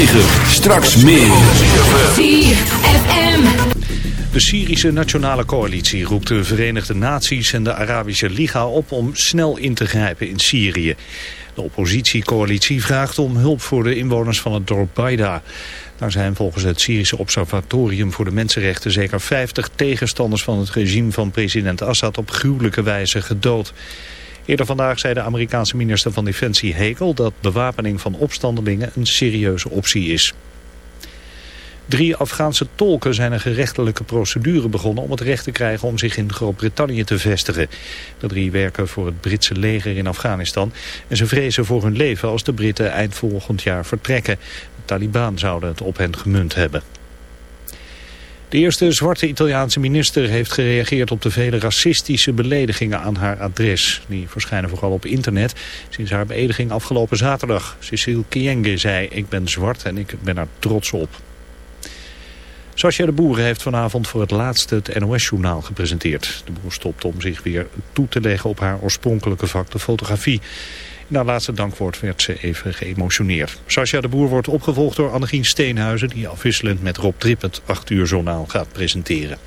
106.9. Straks meer. De Syrische Nationale Coalitie roept de Verenigde Naties en de Arabische Liga op om snel in te grijpen in Syrië. De oppositiecoalitie vraagt om hulp voor de inwoners van het dorp Baida. Daar zijn volgens het Syrische Observatorium voor de Mensenrechten zeker 50 tegenstanders van het regime van president Assad op gruwelijke wijze gedood. Eerder vandaag zei de Amerikaanse minister van Defensie Hekel dat bewapening van opstandelingen een serieuze optie is. Drie Afghaanse tolken zijn een gerechtelijke procedure begonnen om het recht te krijgen om zich in Groot-Brittannië te vestigen. De drie werken voor het Britse leger in Afghanistan en ze vrezen voor hun leven als de Britten eind volgend jaar vertrekken. De Taliban zouden het op hen gemunt hebben. De eerste zwarte Italiaanse minister heeft gereageerd op de vele racistische beledigingen aan haar adres. Die verschijnen vooral op internet sinds haar beëdiging afgelopen zaterdag. Cecile Kienge zei, ik ben zwart en ik ben er trots op. Sascha de Boer heeft vanavond voor het laatste het NOS-journaal gepresenteerd. De Boer stopt om zich weer toe te leggen op haar oorspronkelijke vak, de fotografie. Haar laatste dankwoord werd ze even geëmotioneerd. Sascha de Boer wordt opgevolgd door Annegien Steenhuizen... die afwisselend met Rob Trip het 8 uur journaal gaat presenteren.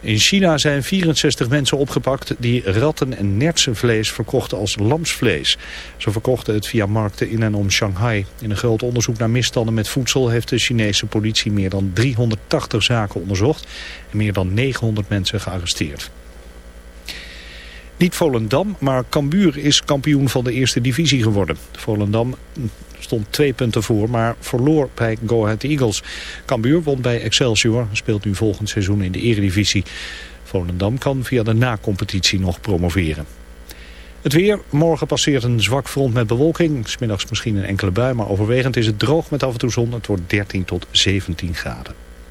In China zijn 64 mensen opgepakt die ratten- en nertsenvlees verkochten als lamsvlees. Ze verkochten het via markten in en om Shanghai. In een groot onderzoek naar misstanden met voedsel heeft de Chinese politie meer dan 380 zaken onderzocht en meer dan 900 mensen gearresteerd. Niet Volendam, maar Cambuur is kampioen van de eerste divisie geworden. Volendam stond twee punten voor, maar verloor bij Go Ahead Eagles. Cambuur won bij Excelsior, speelt nu volgend seizoen in de eredivisie. Volendam kan via de na-competitie nog promoveren. Het weer. Morgen passeert een zwak front met bewolking. Smiddags misschien een enkele bui, maar overwegend is het droog met af en toe zon. Het wordt 13 tot 17 graden.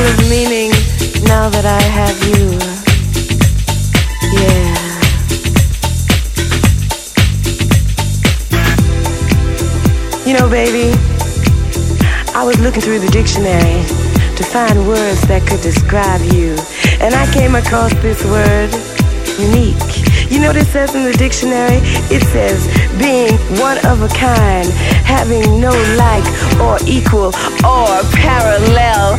Full of meaning now that I have you. Yeah. You know, baby, I was looking through the dictionary to find words that could describe you. And I came across this word, unique. You know what it says in the dictionary? It says being one of a kind, having no like or equal or parallel.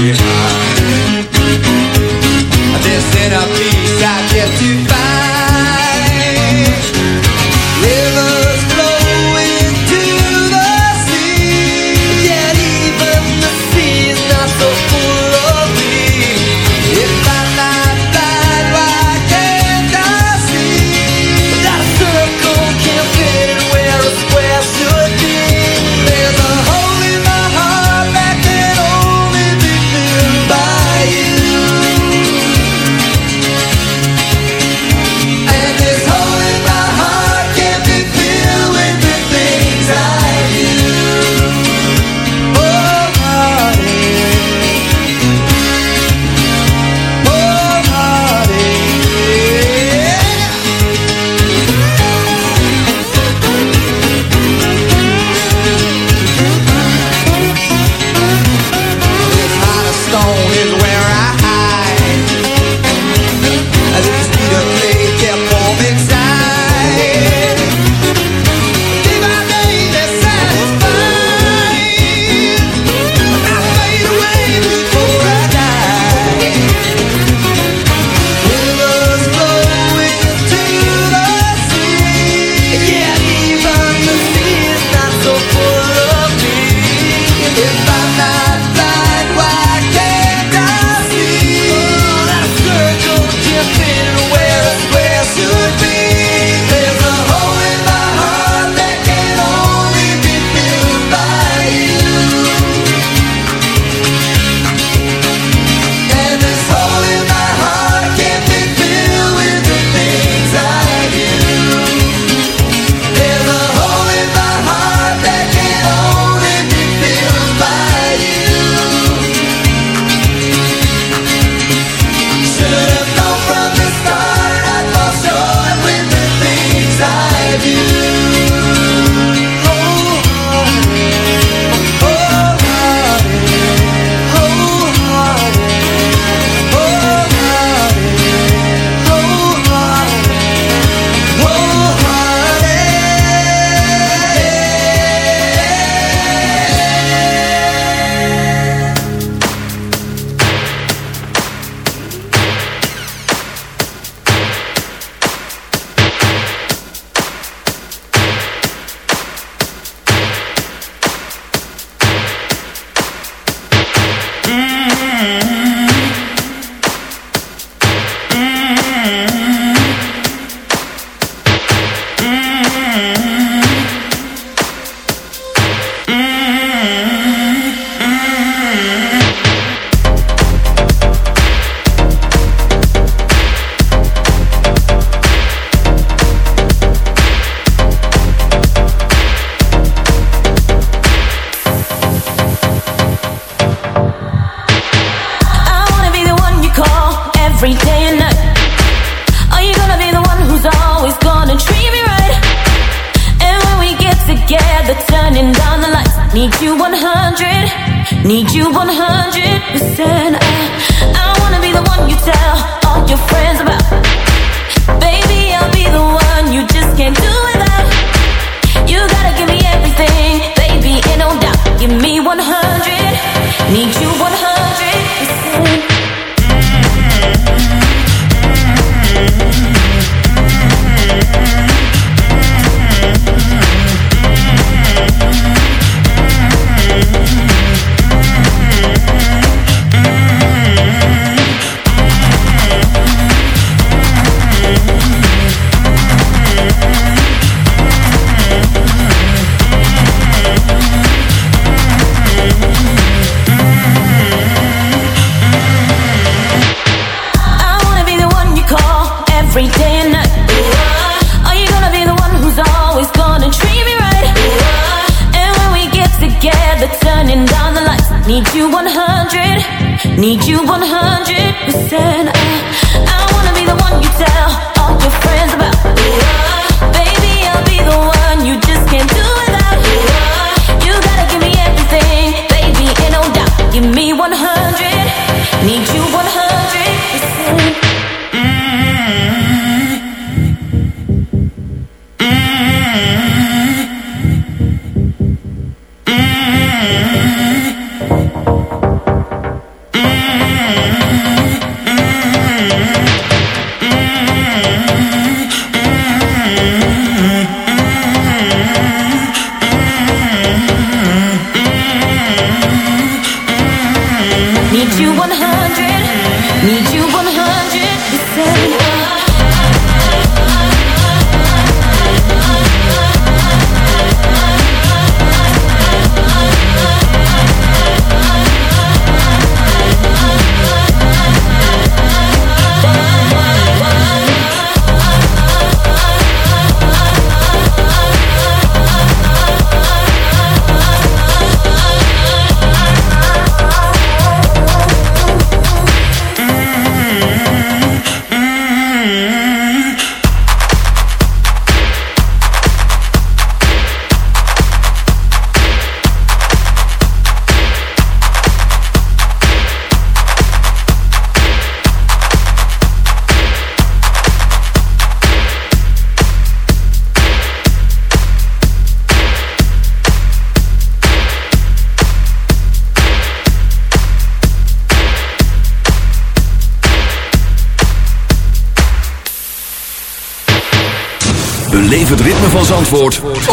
stay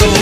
about this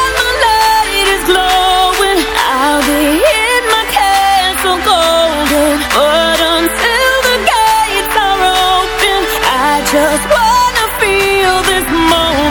glowing, I'll be in my castle golden. But until the gates are open, I just wanna feel this moment.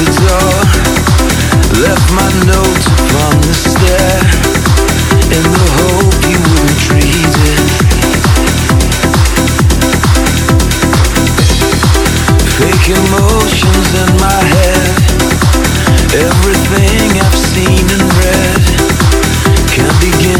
the door. Left my the stair. In the hope wouldn't read it. Fake emotions in my head. Everything I've seen and read Can't begin